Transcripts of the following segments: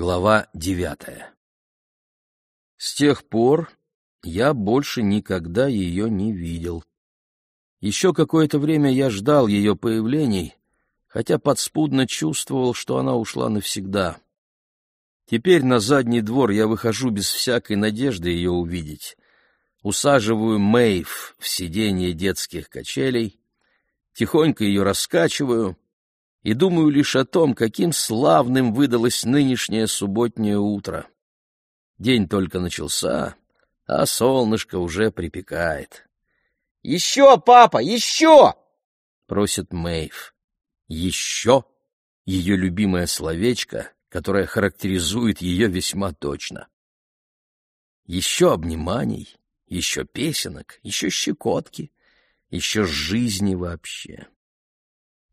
Глава девятая С тех пор я больше никогда ее не видел. Еще какое-то время я ждал ее появлений, хотя подспудно чувствовал, что она ушла навсегда. Теперь на задний двор я выхожу без всякой надежды ее увидеть. Усаживаю Мэйв в сиденье детских качелей, тихонько ее раскачиваю и думаю лишь о том, каким славным выдалось нынешнее субботнее утро. День только начался, а солнышко уже припекает. «Еще, папа, еще!» — просит Мэйв. «Еще» — ее любимое словечко, которое характеризует ее весьма точно. Еще обниманий, еще песенок, еще щекотки, еще жизни вообще.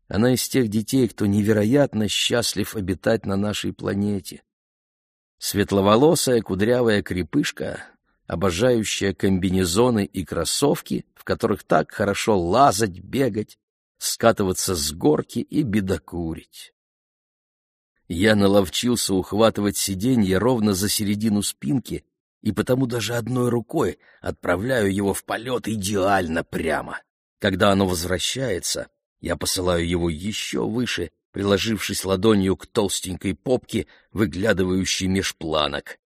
Она из тех детей, кто невероятно счастлив обитать на нашей планете. Светловолосая кудрявая крепышка, обожающая комбинезоны и кроссовки, в которых так хорошо лазать, бегать, скатываться с горки и бедокурить. Я наловчился ухватывать сиденье ровно за середину спинки, и потому даже одной рукой отправляю его в полет идеально прямо. Когда оно возвращается, я посылаю его еще выше, приложившись ладонью к толстенькой попке, выглядывающей меж планок.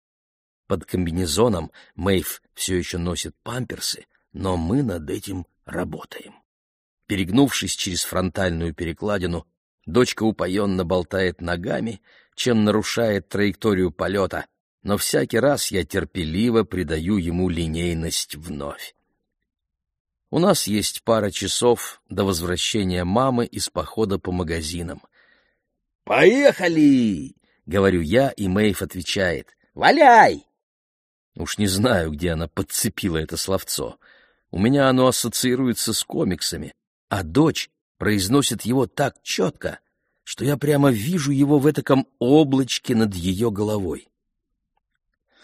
Под комбинезоном Мэйв все еще носит памперсы, но мы над этим работаем. Перегнувшись через фронтальную перекладину, дочка упоенно болтает ногами, чем нарушает траекторию полета, но всякий раз я терпеливо придаю ему линейность вновь. У нас есть пара часов до возвращения мамы из похода по магазинам. «Поехали!» — говорю я, и Мэйв отвечает. «Валяй!» Уж не знаю, где она подцепила это словцо. У меня оно ассоциируется с комиксами, а дочь произносит его так четко, что я прямо вижу его в этаком облачке над ее головой.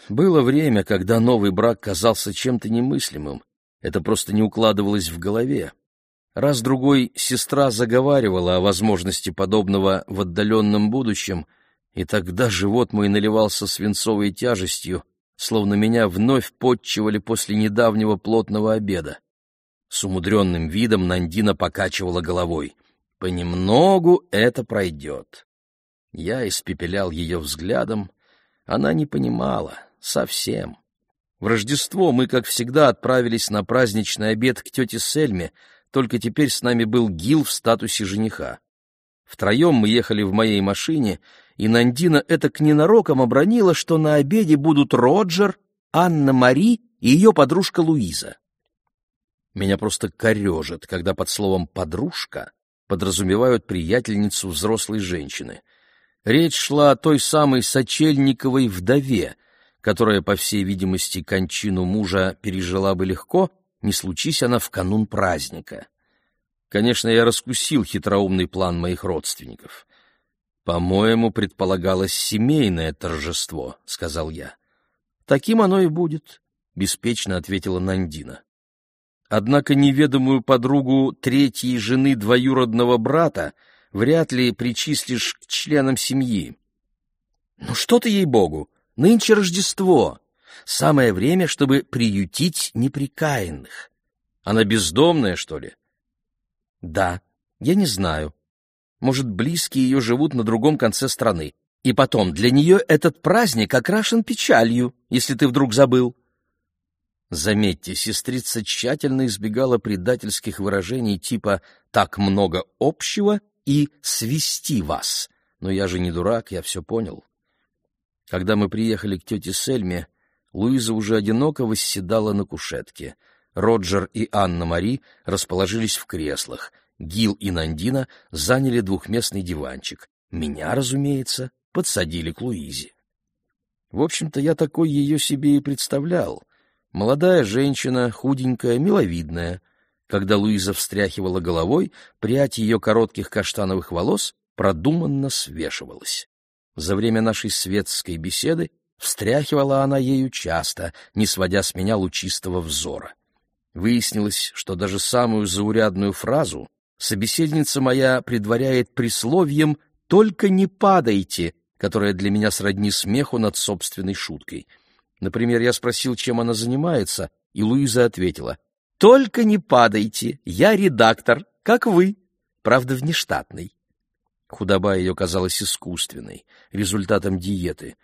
Было время, когда новый брак казался чем-то немыслимым, это просто не укладывалось в голове. Раз-другой сестра заговаривала о возможности подобного в отдаленном будущем, и тогда живот мой наливался свинцовой тяжестью, словно меня вновь подчивали после недавнего плотного обеда. С умудренным видом Нандина покачивала головой. «Понемногу это пройдет». Я испепелял ее взглядом. Она не понимала. Совсем. В Рождество мы, как всегда, отправились на праздничный обед к тете Сельме, только теперь с нами был Гил в статусе жениха. Втроем мы ехали в моей машине, и Нандина это к ненароком обронила, что на обеде будут Роджер, Анна-Мари и ее подружка Луиза. Меня просто корежит, когда под словом «подружка» подразумевают приятельницу взрослой женщины. Речь шла о той самой Сочельниковой вдове, которая, по всей видимости, кончину мужа пережила бы легко, не случись она в канун праздника. Конечно, я раскусил хитроумный план моих родственников. «По-моему, предполагалось семейное торжество», — сказал я. «Таким оно и будет», — беспечно ответила Нандина. Однако неведомую подругу третьей жены двоюродного брата вряд ли причислишь к членам семьи. «Ну что ты, ей-богу!» Нынче Рождество. Самое время, чтобы приютить неприкаянных. Она бездомная, что ли? Да, я не знаю. Может, близкие ее живут на другом конце страны. И потом, для нее этот праздник окрашен печалью, если ты вдруг забыл. Заметьте, сестрица тщательно избегала предательских выражений типа «так много общего» и «свести вас». Но я же не дурак, я все понял. Когда мы приехали к тете Сельме, Луиза уже одиноко восседала на кушетке. Роджер и Анна-Мари расположились в креслах. Гил и Нандина заняли двухместный диванчик. Меня, разумеется, подсадили к Луизе. В общем-то, я такой ее себе и представлял. Молодая женщина, худенькая, миловидная. Когда Луиза встряхивала головой, прядь ее коротких каштановых волос продуманно свешивалась. За время нашей светской беседы встряхивала она ею часто, не сводя с меня лучистого взора. Выяснилось, что даже самую заурядную фразу собеседница моя предваряет присловием «только не падайте», которая для меня сродни смеху над собственной шуткой. Например, я спросил, чем она занимается, и Луиза ответила, «Только не падайте, я редактор, как вы, правда, внештатный». Худоба ее казалась искусственной, результатом диеты.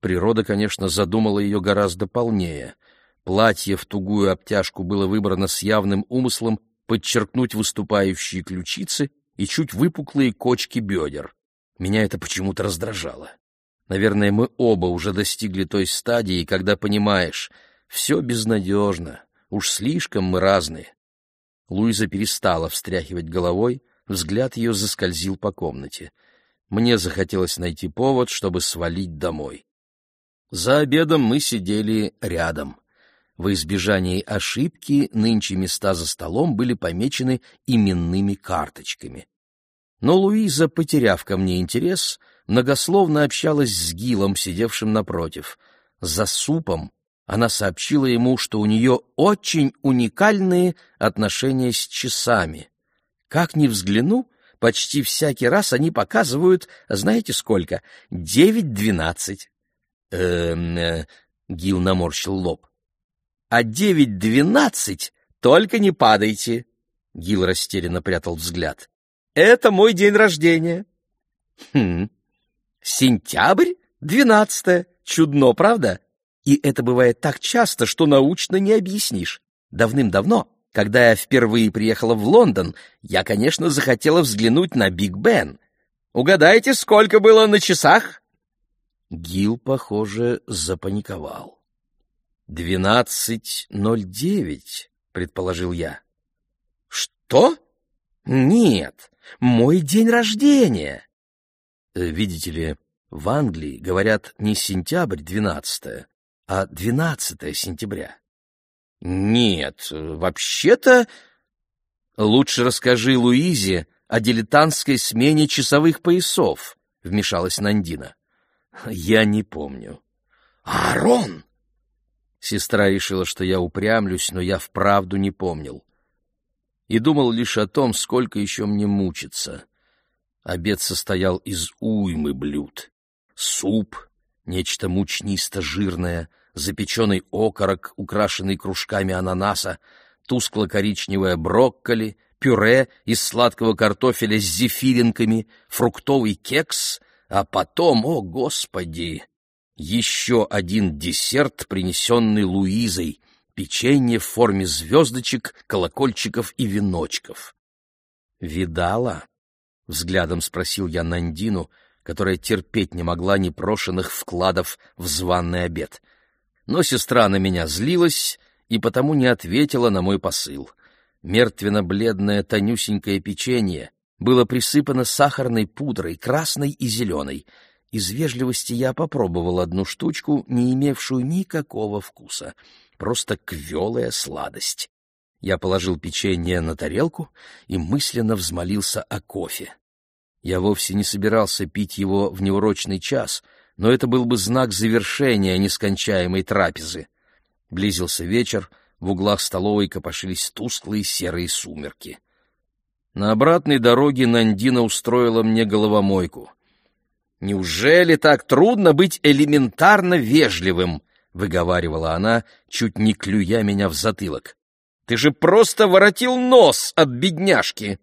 Природа, конечно, задумала ее гораздо полнее. Платье в тугую обтяжку было выбрано с явным умыслом подчеркнуть выступающие ключицы и чуть выпуклые кочки бедер. Меня это почему-то раздражало. Наверное, мы оба уже достигли той стадии, когда понимаешь, все безнадежно, уж слишком мы разные. Луиза перестала встряхивать головой, взгляд ее заскользил по комнате. Мне захотелось найти повод, чтобы свалить домой. За обедом мы сидели рядом. Во избежании ошибки нынче места за столом были помечены именными карточками. Но Луиза, потеряв ко мне интерес, многословно общалась с Гилом, сидевшим напротив. За супом она сообщила ему, что у нее очень уникальные отношения с часами. Как ни взгляну, почти всякий раз они показывают, знаете сколько? Девять-двенадцать. Эм, э, Гил наморщил лоб. А девять-двенадцать только не падайте. Гил растерянно прятал взгляд. Это мой день рождения. Хм. Сентябрь, двенадцатое. Чудно, правда? И это бывает так часто, что научно не объяснишь. Давным-давно, когда я впервые приехала в Лондон, я, конечно, захотела взглянуть на Биг Бен. Угадайте, сколько было на часах? Гил, похоже, запаниковал. «Двенадцать ноль девять», — предположил я. «Что? Нет, мой день рождения!» э, «Видите ли, в Англии говорят не сентябрь двенадцатое, а двенадцатое сентября». «Нет, вообще-то...» «Лучше расскажи Луизе о дилетантской смене часовых поясов», — вмешалась Нандина. «Я не помню». «Арон!» Сестра решила, что я упрямлюсь, но я вправду не помнил. И думал лишь о том, сколько еще мне мучиться. Обед состоял из уймы блюд. Суп, нечто мучнисто-жирное, запеченный окорок, украшенный кружками ананаса, тускло-коричневое брокколи, пюре из сладкого картофеля с зефиринками, фруктовый кекс, а потом, о господи, еще один десерт, принесенный Луизой, печенье в форме звездочек, колокольчиков и веночков. «Видала?» — взглядом спросил я Нандину, которая терпеть не могла непрошенных вкладов в званный обед. Но сестра на меня злилась и потому не ответила на мой посыл. Мертвенно-бледное тонюсенькое печенье было присыпано сахарной пудрой, красной и зеленой — из вежливости я попробовал одну штучку, не имевшую никакого вкуса, просто квелая сладость. Я положил печенье на тарелку и мысленно взмолился о кофе. Я вовсе не собирался пить его в неурочный час, но это был бы знак завершения нескончаемой трапезы. Близился вечер, в углах столовой копошились тусклые серые сумерки. На обратной дороге Нандина устроила мне головомойку — «Неужели так трудно быть элементарно вежливым?» — выговаривала она, чуть не клюя меня в затылок. «Ты же просто воротил нос от бедняжки!»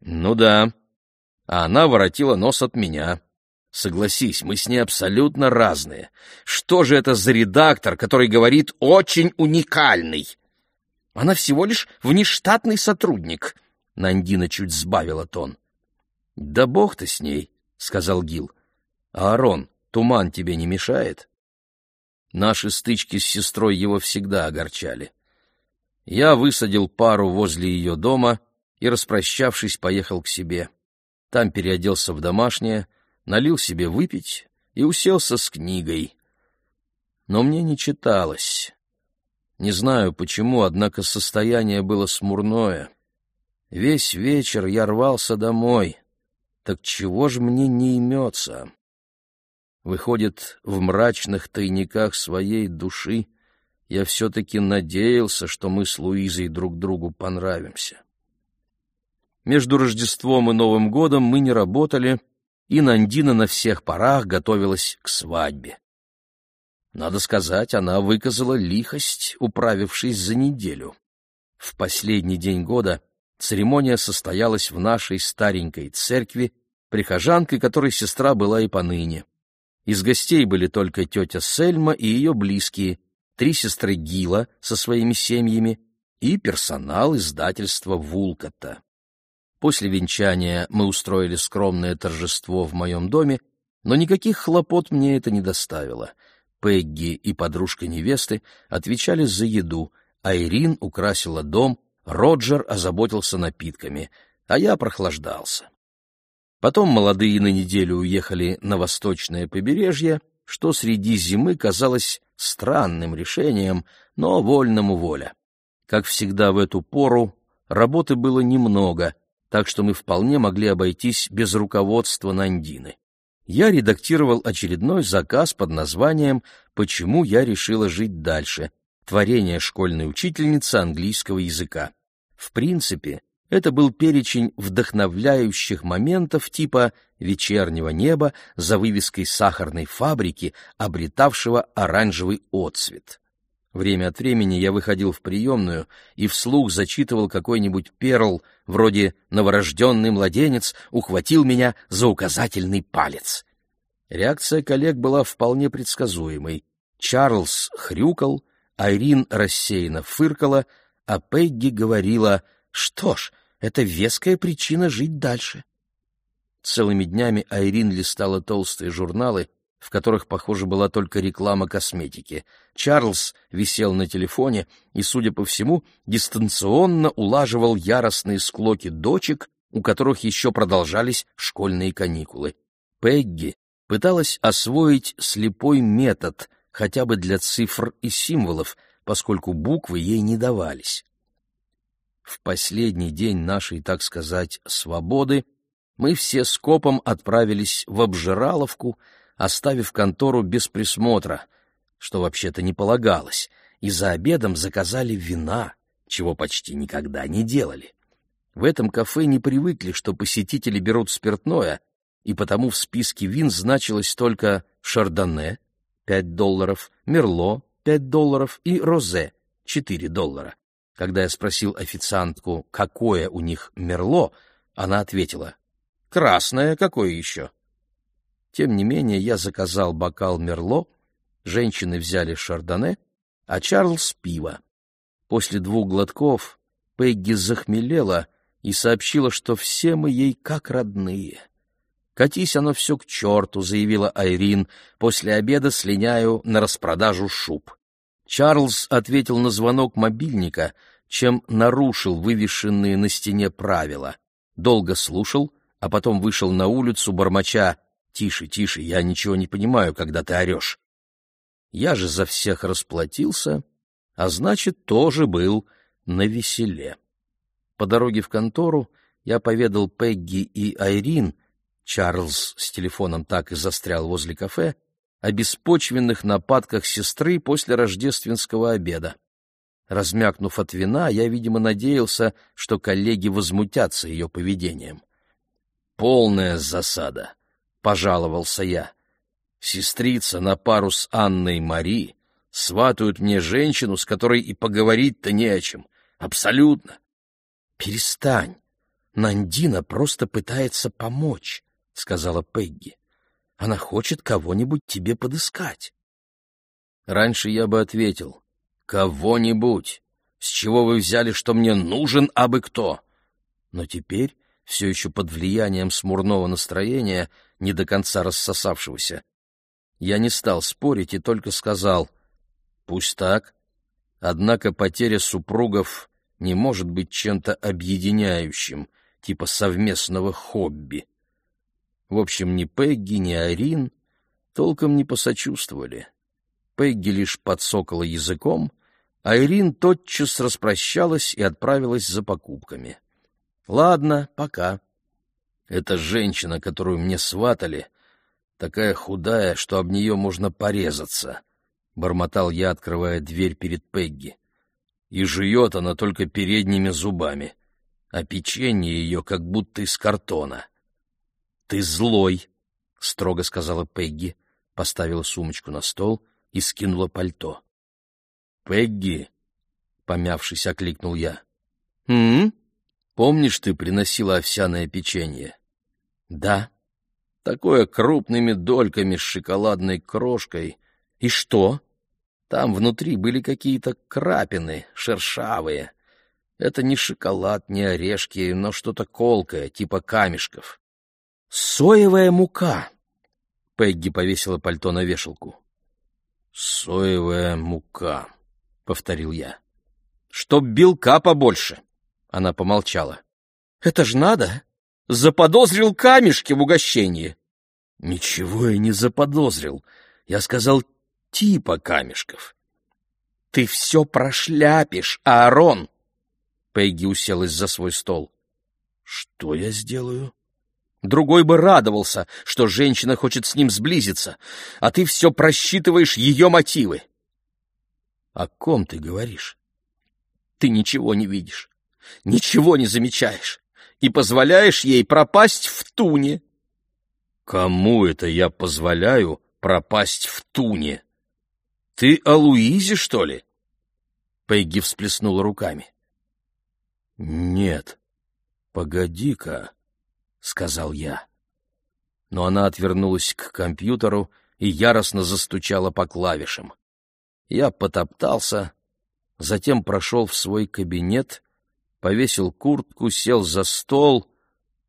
«Ну да, а она воротила нос от меня. Согласись, мы с ней абсолютно разные. Что же это за редактор, который говорит «очень уникальный»?» Она всего лишь внештатный сотрудник. Нандина чуть сбавила тон. Да бог ты с ней сказал Гил. Аарон, туман тебе не мешает? Наши стычки с сестрой его всегда огорчали. Я высадил пару возле ее дома и, распрощавшись, поехал к себе. Там переоделся в домашнее, налил себе выпить и уселся с книгой. Но мне не читалось. Не знаю почему, однако состояние было смурное. Весь вечер я рвался домой, так чего ж мне не имется? Выходит, в мрачных тайниках своей души я все-таки надеялся, что мы с Луизой друг другу понравимся. Между Рождеством и Новым годом мы не работали и Нандина на всех парах готовилась к свадьбе. Надо сказать, она выказала лихость, управившись за неделю. В последний день года церемония состоялась в нашей старенькой церкви, прихожанкой которой сестра была и поныне. Из гостей были только тетя Сельма и ее близкие, три сестры Гила со своими семьями и персонал издательства Вулкота. После венчания мы устроили скромное торжество в моем доме, но никаких хлопот мне это не доставило. Пегги и подружка невесты отвечали за еду, а Ирин украсила дом, Роджер озаботился напитками, а я прохлаждался. Потом молодые на неделю уехали на восточное побережье, что среди зимы казалось странным решением, но вольному воля. Как всегда в эту пору, работы было немного, так что мы вполне могли обойтись без руководства Нандины. Я редактировал очередной заказ под названием «Почему я решила жить дальше», творение школьной учительницы английского языка. В принципе, это был перечень вдохновляющих моментов типа вечернего неба за вывеской сахарной фабрики, обретавшего оранжевый отцвет. Время от времени я выходил в приемную и вслух зачитывал какой-нибудь перл, вроде «Новорожденный младенец ухватил меня за указательный палец». Реакция коллег была вполне предсказуемой. Чарльз хрюкал, Айрин рассеянно фыркала, а Пегги говорила «Что ж, это веская причина жить дальше». Целыми днями Айрин листала толстые журналы, в которых, похоже, была только реклама косметики. Чарльз висел на телефоне и, судя по всему, дистанционно улаживал яростные склоки дочек, у которых еще продолжались школьные каникулы. Пегги пыталась освоить слепой метод хотя бы для цифр и символов, поскольку буквы ей не давались. В последний день нашей, так сказать, свободы мы все скопом отправились в обжираловку, оставив контору без присмотра, что вообще-то не полагалось, и за обедом заказали вина, чего почти никогда не делали. В этом кафе не привыкли, что посетители берут спиртное, и потому в списке вин значилось только «Шардоне» — 5 долларов, «Мерло» — 5 долларов и «Розе» — 4 доллара. Когда я спросил официантку, какое у них «Мерло», она ответила «Красное какое еще?» Тем не менее, я заказал бокал Мерло, женщины взяли шардоне, а Чарльз — пиво. После двух глотков Пегги захмелела и сообщила, что все мы ей как родные. «Катись оно все к черту», — заявила Айрин, — «после обеда слиняю на распродажу шуб». Чарльз ответил на звонок мобильника, чем нарушил вывешенные на стене правила. Долго слушал, а потом вышел на улицу, бормоча Тише, тише, я ничего не понимаю, когда ты орешь. Я же за всех расплатился, а значит, тоже был на веселе. По дороге в контору я поведал Пегги и Айрин, Чарльз с телефоном так и застрял возле кафе, о беспочвенных нападках сестры после рождественского обеда. Размякнув от вина, я, видимо, надеялся, что коллеги возмутятся ее поведением. Полная засада. — пожаловался я. Сестрица на пару с Анной Мари сватают мне женщину, с которой и поговорить-то не о чем. Абсолютно. Перестань. Нандина просто пытается помочь, — сказала Пегги. Она хочет кого-нибудь тебе подыскать. Раньше я бы ответил. Кого-нибудь. С чего вы взяли, что мне нужен абы кто? Но теперь, все еще под влиянием смурного настроения, не до конца рассосавшегося. Я не стал спорить и только сказал, пусть так, однако потеря супругов не может быть чем-то объединяющим, типа совместного хобби. В общем, ни Пегги, ни Арин толком не посочувствовали. Пегги лишь подсокала языком, а Ирин тотчас распрощалась и отправилась за покупками. «Ладно, пока», эта женщина, которую мне сватали, такая худая, что об нее можно порезаться, — бормотал я, открывая дверь перед Пегги. И жует она только передними зубами, а печенье ее как будто из картона. — Ты злой, строго сказала Пегги, поставила сумочку на стол и скинула пальто. «Пегги!» — помявшись, окликнул я. «М? Помнишь, ты приносила овсяное печенье?» «Да». «Такое крупными дольками с шоколадной крошкой. И что?» «Там внутри были какие-то крапины, шершавые. Это не шоколад, не орешки, но что-то колкое, типа камешков». «Соевая мука!» Пегги повесила пальто на вешалку. «Соевая мука», — повторил я. «Чтоб белка побольше», — она помолчала. «Это ж надо! Заподозрил камешки в угощении!» «Ничего я не заподозрил. Я сказал типа камешков». «Ты все прошляпишь, Аарон!» Пегги уселась за свой стол. «Что я сделаю?» Другой бы радовался, что женщина хочет с ним сблизиться, а ты все просчитываешь ее мотивы. — О ком ты говоришь? Ты ничего не видишь, ничего не замечаешь и позволяешь ей пропасть в туне. — Кому это я позволяю пропасть в туне? Ты о Луизе, что ли? Пегги всплеснула руками. — Нет, погоди-ка. — сказал я. Но она отвернулась к компьютеру и яростно застучала по клавишам. Я потоптался, затем прошел в свой кабинет, повесил куртку, сел за стол,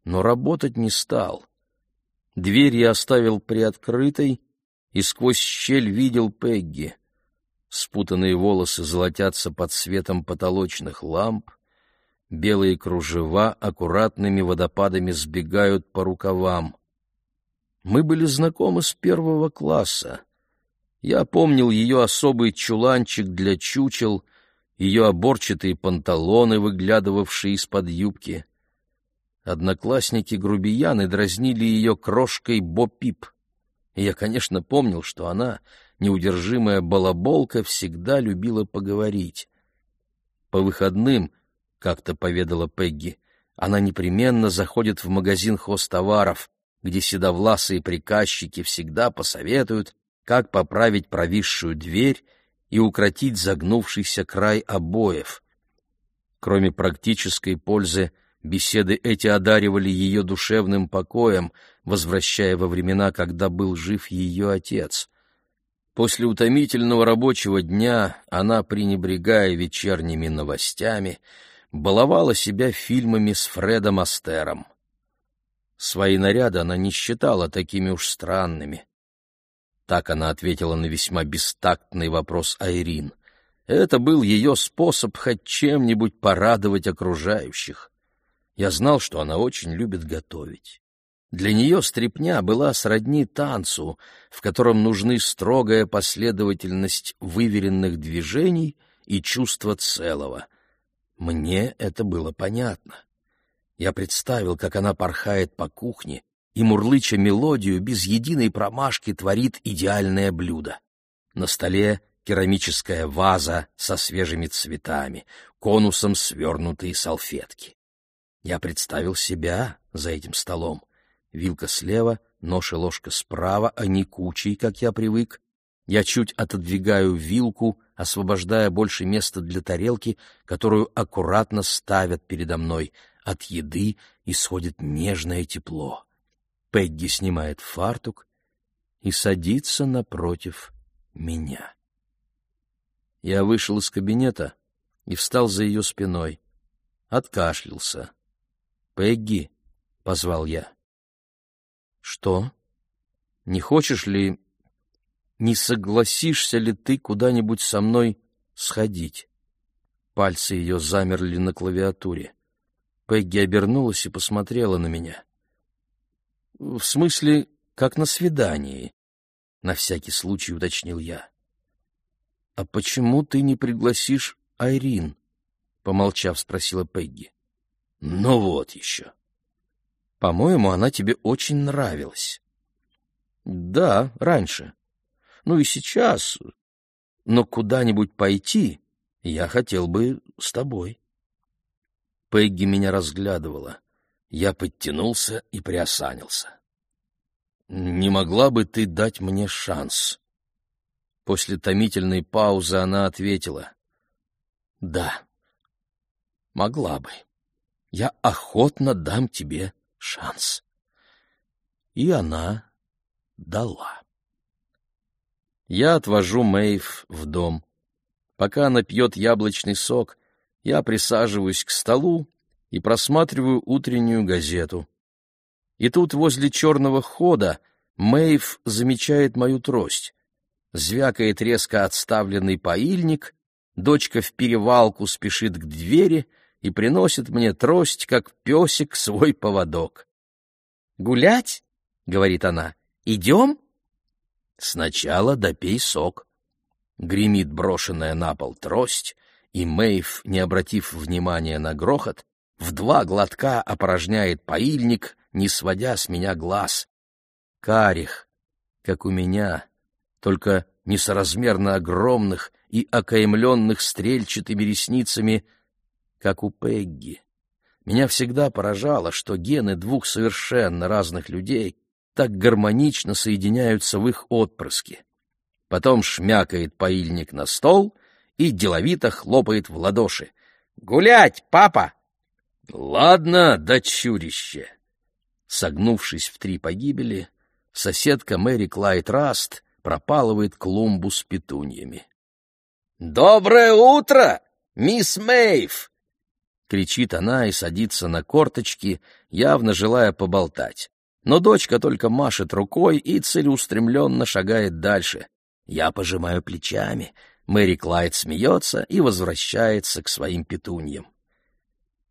но работать не стал. Дверь я оставил приоткрытой, и сквозь щель видел Пегги. Спутанные волосы золотятся под светом потолочных ламп, Белые кружева аккуратными водопадами сбегают по рукавам. Мы были знакомы с первого класса. Я помнил ее особый чуланчик для чучел, ее оборчатые панталоны, выглядывавшие из-под юбки. Одноклассники-грубияны дразнили ее крошкой Бо-Пип. Я, конечно, помнил, что она, неудержимая балаболка, всегда любила поговорить. По выходным — как-то поведала Пегги. Она непременно заходит в магазин хозтоваров, где седовласые приказчики всегда посоветуют, как поправить провисшую дверь и укротить загнувшийся край обоев. Кроме практической пользы, беседы эти одаривали ее душевным покоем, возвращая во времена, когда был жив ее отец. После утомительного рабочего дня она, пренебрегая вечерними новостями, баловала себя фильмами с Фредом Астером. Свои наряды она не считала такими уж странными. Так она ответила на весьма бестактный вопрос Айрин. Это был ее способ хоть чем-нибудь порадовать окружающих. Я знал, что она очень любит готовить. Для нее стряпня была сродни танцу, в котором нужны строгая последовательность выверенных движений и чувство целого. Мне это было понятно. Я представил, как она порхает по кухне и, мурлыча мелодию, без единой промашки творит идеальное блюдо. На столе керамическая ваза со свежими цветами, конусом свернутые салфетки. Я представил себя за этим столом. Вилка слева, нож и ложка справа, а не кучей, как я привык. Я чуть отодвигаю вилку, освобождая больше места для тарелки, которую аккуратно ставят передо мной. От еды исходит нежное тепло. Пегги снимает фартук и садится напротив меня. Я вышел из кабинета и встал за ее спиной. Откашлялся. «Пегги», — позвал я. «Что? Не хочешь ли не согласишься ли ты куда-нибудь со мной сходить? Пальцы ее замерли на клавиатуре. Пегги обернулась и посмотрела на меня. — В смысле, как на свидании? — на всякий случай уточнил я. — А почему ты не пригласишь Айрин? — помолчав, спросила Пегги. — Ну вот еще. — По-моему, она тебе очень нравилась. — Да, раньше ну и сейчас. Но куда-нибудь пойти я хотел бы с тобой. Пегги меня разглядывала. Я подтянулся и приосанился. «Не могла бы ты дать мне шанс?» После томительной паузы она ответила. «Да, могла бы. Я охотно дам тебе шанс». И она дала. Я отвожу Мэйв в дом. Пока она пьет яблочный сок, я присаживаюсь к столу и просматриваю утреннюю газету. И тут возле черного хода Мэйв замечает мою трость. Звякает резко отставленный поильник, дочка в перевалку спешит к двери и приносит мне трость, как песик, свой поводок. «Гулять?» — говорит она. «Идем?» «Сначала допей сок». Гремит брошенная на пол трость, и Мэйв, не обратив внимания на грохот, в два глотка опорожняет поильник, не сводя с меня глаз. Карих, как у меня, только несоразмерно огромных и окаймленных стрельчатыми ресницами, как у Пегги. Меня всегда поражало, что гены двух совершенно разных людей так гармонично соединяются в их отпрыске. Потом шмякает поильник на стол и деловито хлопает в ладоши. «Гулять, папа!» «Ладно, дочурище!» Согнувшись в три погибели, соседка Мэри Клайд Раст пропалывает клумбу с петуньями. «Доброе утро, мисс Мэйв!» Кричит она и садится на корточки, явно желая поболтать. Но дочка только машет рукой и целеустремленно шагает дальше. Я пожимаю плечами. Мэри Клайд смеется и возвращается к своим петуньям.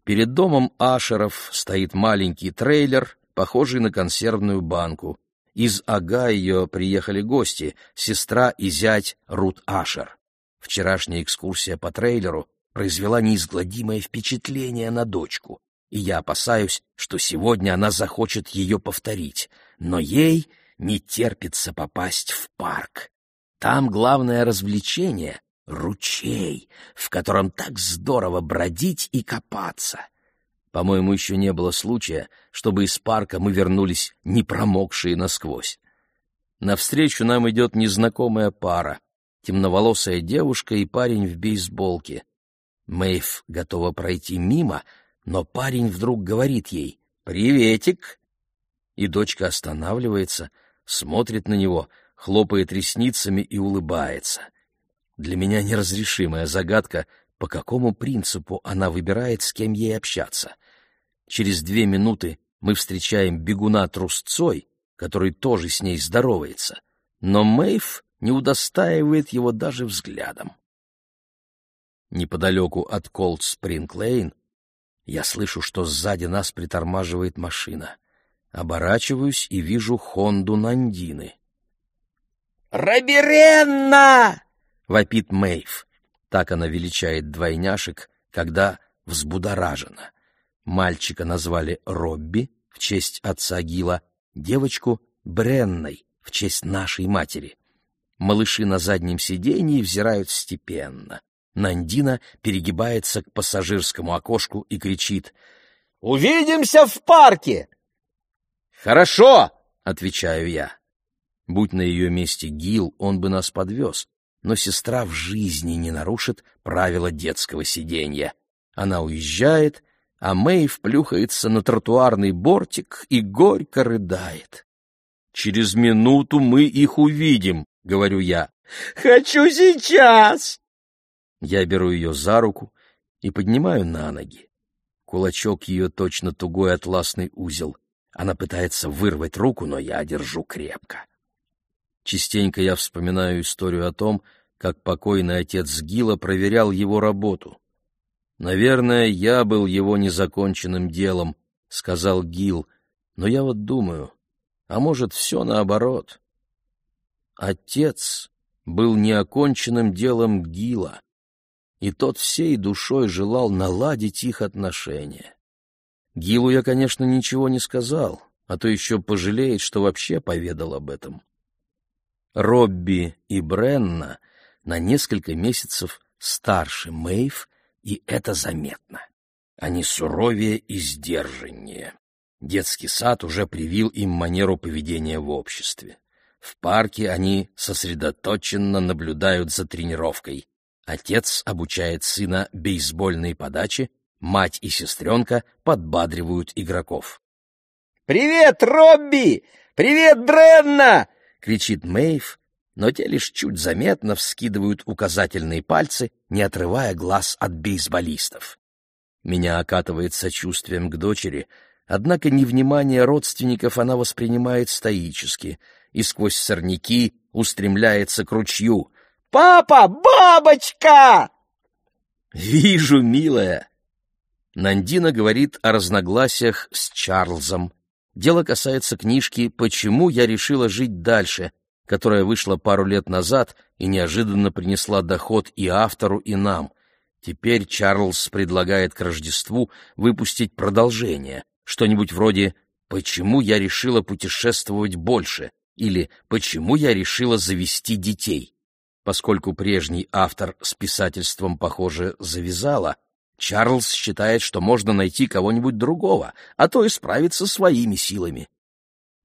Перед домом Ашеров стоит маленький трейлер, похожий на консервную банку. Из Огайо приехали гости, сестра и зять Рут Ашер. Вчерашняя экскурсия по трейлеру произвела неизгладимое впечатление на дочку и я опасаюсь, что сегодня она захочет ее повторить, но ей не терпится попасть в парк. Там главное развлечение — ручей, в котором так здорово бродить и копаться. По-моему, еще не было случая, чтобы из парка мы вернулись не промокшие насквозь. Навстречу нам идет незнакомая пара, темноволосая девушка и парень в бейсболке. Мэйв готова пройти мимо — но парень вдруг говорит ей «Приветик!» И дочка останавливается, смотрит на него, хлопает ресницами и улыбается. Для меня неразрешимая загадка, по какому принципу она выбирает, с кем ей общаться. Через две минуты мы встречаем бегуна трусцой, который тоже с ней здоровается, но Мэйв не удостаивает его даже взглядом. Неподалеку от Колд-Спринг-Лейн я слышу, что сзади нас притормаживает машина. Оборачиваюсь и вижу Хонду Нандины. «Раберенна!» — вопит Мэйв. Так она величает двойняшек, когда взбудоражена. Мальчика назвали Робби в честь отца Гила, девочку — Бренной в честь нашей матери. Малыши на заднем сиденье взирают степенно. Нандина перегибается к пассажирскому окошку и кричит «Увидимся в парке!» «Хорошо!» — отвечаю я. Будь на ее месте Гил, он бы нас подвез, но сестра в жизни не нарушит правила детского сиденья. Она уезжает, а Мэй вплюхается на тротуарный бортик и горько рыдает. «Через минуту мы их увидим», — говорю я. «Хочу сейчас!» Я беру ее за руку и поднимаю на ноги. Кулачок ее точно тугой атласный узел. Она пытается вырвать руку, но я держу крепко. Частенько я вспоминаю историю о том, как покойный отец Гила проверял его работу. «Наверное, я был его незаконченным делом», — сказал Гил, но я вот думаю, а может, все наоборот. Отец был неоконченным делом Гила и тот всей душой желал наладить их отношения. Гилу я, конечно, ничего не сказал, а то еще пожалеет, что вообще поведал об этом. Робби и Бренна на несколько месяцев старше Мэйв, и это заметно. Они суровее и сдержаннее. Детский сад уже привил им манеру поведения в обществе. В парке они сосредоточенно наблюдают за тренировкой. Отец обучает сына бейсбольной подаче, мать и сестренка подбадривают игроков. «Привет, Робби! Привет, Бренна!» — кричит Мэйв, но те лишь чуть заметно вскидывают указательные пальцы, не отрывая глаз от бейсболистов. Меня окатывает сочувствием к дочери, однако невнимание родственников она воспринимает стоически и сквозь сорняки устремляется к ручью. «Папа, бабочка!» «Вижу, милая!» Нандина говорит о разногласиях с Чарльзом. Дело касается книжки «Почему я решила жить дальше», которая вышла пару лет назад и неожиданно принесла доход и автору, и нам. Теперь Чарльз предлагает к Рождеству выпустить продолжение, что-нибудь вроде «Почему я решила путешествовать больше?» или «Почему я решила завести детей?» Поскольку прежний автор с писательством, похоже, завязала, Чарльз считает, что можно найти кого-нибудь другого, а то и справиться своими силами.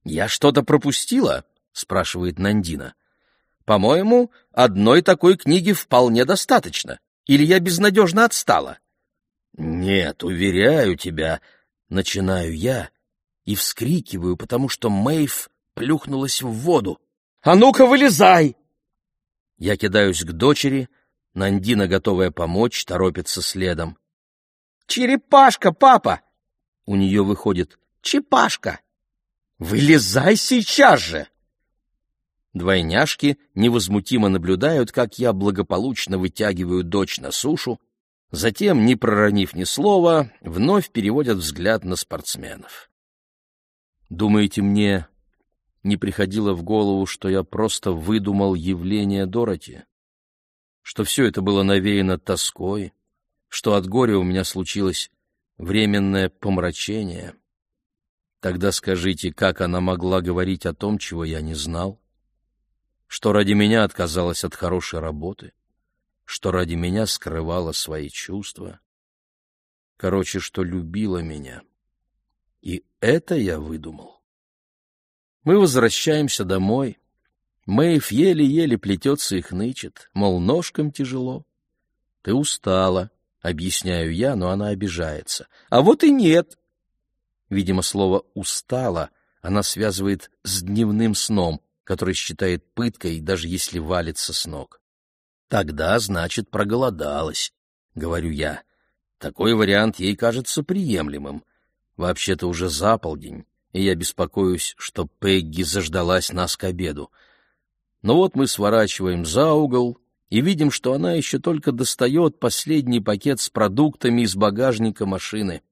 «Я что-то пропустила?» — спрашивает Нандина. «По-моему, одной такой книги вполне достаточно. Или я безнадежно отстала?» «Нет, уверяю тебя», — начинаю я и вскрикиваю, потому что Мэйв плюхнулась в воду. «А ну-ка, вылезай!» Я кидаюсь к дочери, Нандина, готовая помочь, торопится следом. «Черепашка, папа!» У нее выходит «Чепашка!» «Вылезай сейчас же!» Двойняшки невозмутимо наблюдают, как я благополучно вытягиваю дочь на сушу, затем, не проронив ни слова, вновь переводят взгляд на спортсменов. Думаете, мне не приходило в голову, что я просто выдумал явление Дороти? Что все это было навеяно тоской, что от горя у меня случилось временное помрачение? Тогда скажите, как она могла говорить о том, чего я не знал? Что ради меня отказалась от хорошей работы? Что ради меня скрывала свои чувства? Короче, что любила меня. И это я выдумал. Мы возвращаемся домой. Мэйв еле-еле плетется и хнычет, мол, ножкам тяжело. Ты устала, объясняю я, но она обижается. А вот и нет. Видимо, слово «устала» она связывает с дневным сном, который считает пыткой, даже если валится с ног. Тогда, значит, проголодалась, говорю я. Такой вариант ей кажется приемлемым. Вообще-то уже за полдень, и я беспокоюсь, что Пегги заждалась нас к обеду. Но вот мы сворачиваем за угол и видим, что она еще только достает последний пакет с продуктами из багажника машины.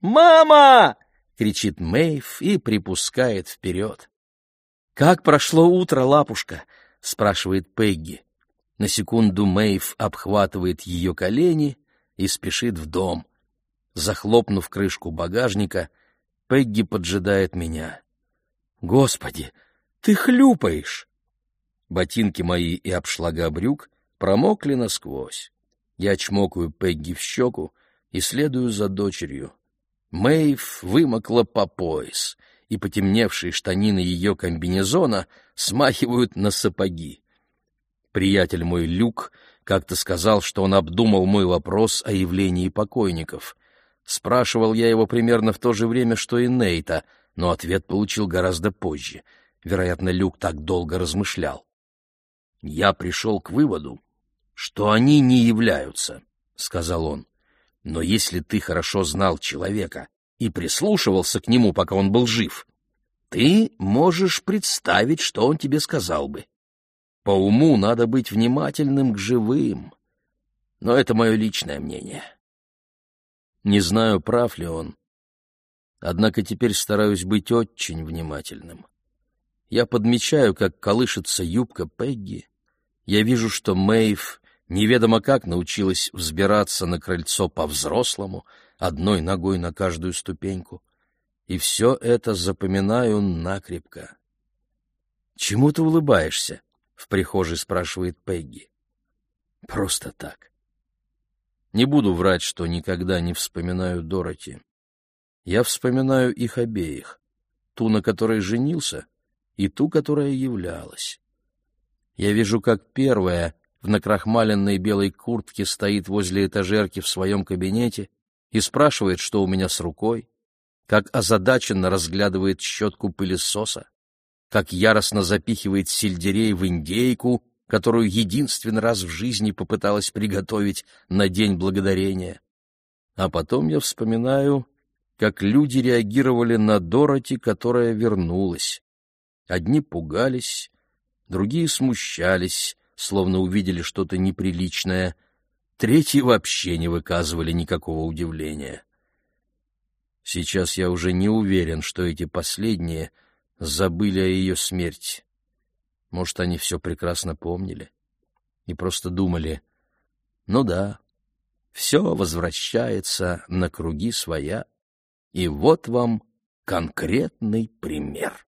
«Мама!» — кричит Мэйв и припускает вперед. «Как прошло утро, лапушка?» — спрашивает Пегги. На секунду Мэйв обхватывает ее колени и спешит в дом. Захлопнув крышку багажника, Пегги поджидает меня. «Господи, ты хлюпаешь!» Ботинки мои и обшлага брюк промокли насквозь. Я чмокаю Пегги в щеку и следую за дочерью. Мэйв вымокла по пояс, и потемневшие штанины ее комбинезона смахивают на сапоги. Приятель мой Люк как-то сказал, что он обдумал мой вопрос о явлении покойников. Спрашивал я его примерно в то же время, что и Нейта, но ответ получил гораздо позже. Вероятно, Люк так долго размышлял. «Я пришел к выводу, что они не являются», — сказал он. «Но если ты хорошо знал человека и прислушивался к нему, пока он был жив, ты можешь представить, что он тебе сказал бы. По уму надо быть внимательным к живым, но это мое личное мнение». Не знаю, прав ли он. Однако теперь стараюсь быть очень внимательным. Я подмечаю, как колышется юбка Пегги. Я вижу, что Мэйв неведомо как научилась взбираться на крыльцо по-взрослому, одной ногой на каждую ступеньку. И все это запоминаю накрепко. «Чему ты улыбаешься?» — в прихожей спрашивает Пегги. «Просто так. Не буду врать, что никогда не вспоминаю Дороти. Я вспоминаю их обеих, ту, на которой женился, и ту, которая являлась. Я вижу, как первая в накрахмаленной белой куртке стоит возле этажерки в своем кабинете и спрашивает, что у меня с рукой, как озадаченно разглядывает щетку пылесоса, как яростно запихивает сельдерей в индейку, которую единственный раз в жизни попыталась приготовить на День Благодарения. А потом я вспоминаю, как люди реагировали на Дороти, которая вернулась. Одни пугались, другие смущались, словно увидели что-то неприличное, третьи вообще не выказывали никакого удивления. Сейчас я уже не уверен, что эти последние забыли о ее смерти. Может, они все прекрасно помнили и просто думали, ну да, все возвращается на круги своя, и вот вам конкретный пример.